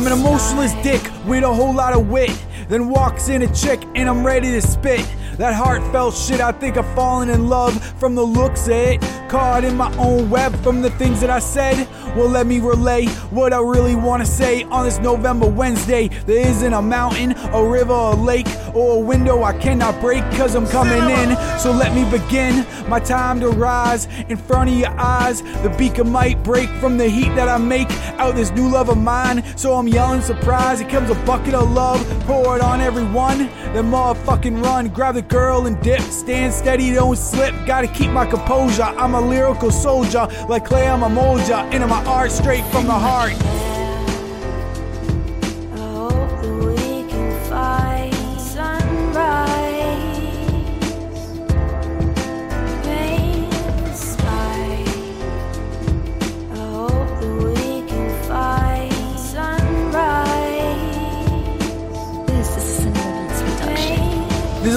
I'm an emotionless dick with a whole lot of wit. Then walks in a chick and I'm ready to spit. That heartfelt shit, I think I've fallen in love from the looks of it. Caught in my own web from the things that I said. Well, let me relay what I really wanna say on this November Wednesday. There isn't a mountain, a river, a lake, or a window I cannot break, cause I'm coming in. So let me begin my time to rise in front of your eyes. The beacon might break from the heat that I make out this new love of mine. So I'm yelling surprise. It comes a bucket of love, pour it on everyone. Then motherfucking run, grab the girl and dip. Stand steady, don't slip. Gotta keep my composure. I'm a lyrical soldier, like Clay, I'm a molder. Into my art straight from the heart.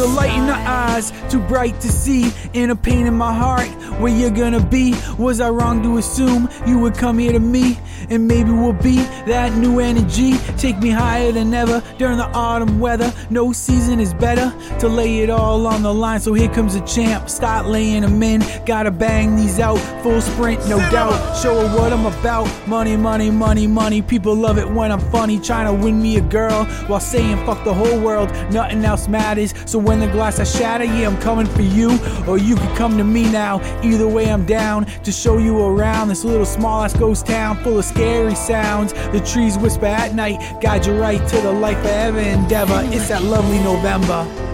A light in the eyes, too bright to see, and a pain in my heart. Where you're gonna be? Was I wrong to assume you would come here to me? And maybe we'll be that new energy. Take me higher than ever during the autumn weather. No season is better to lay it all on the line. So here comes a champ. Start laying them in. Gotta bang these out. Full sprint, no doubt. Show her what I'm about. Money, money, money, money. People love it when I'm funny. Trying to win me a girl while saying fuck the whole world. Nothing else matters. So when the glass I shatter, yeah, I'm coming for you. Or you can come to me now. Either way, I'm down to show you around this little small ass ghost town full of scary sounds. The trees whisper at night, guide you right to the light forever endeavor. It's that lovely November.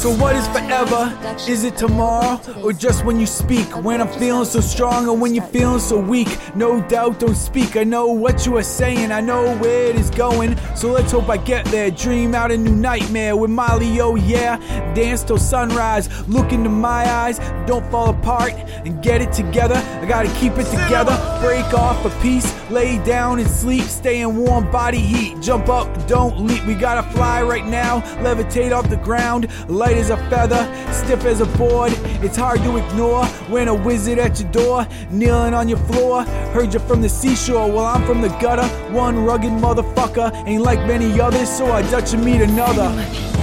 So what is forever? Is it tomorrow? Or just when you speak? When I'm feeling so strong or when you're feeling so weak? No doubt, don't speak. I know what you are saying, I know where it is going. So let's hope I get there. Dream out a new nightmare with Molly, oh yeah. Dance till sunrise. Look into my eyes, don't fall apart and get it together. I gotta keep it together. Break off a piece, lay down and sleep. Stay in warm body heat. Jump up, don't leap. We gotta fly right now. Levitate off the ground, light as a feather, stiff as a board. It's hard to ignore when a wizard at your door, kneeling on your floor. Heard you from the seashore, well, I'm from the gutter. One rugged motherfucker, ain't like many others, so I Dutch and meet another.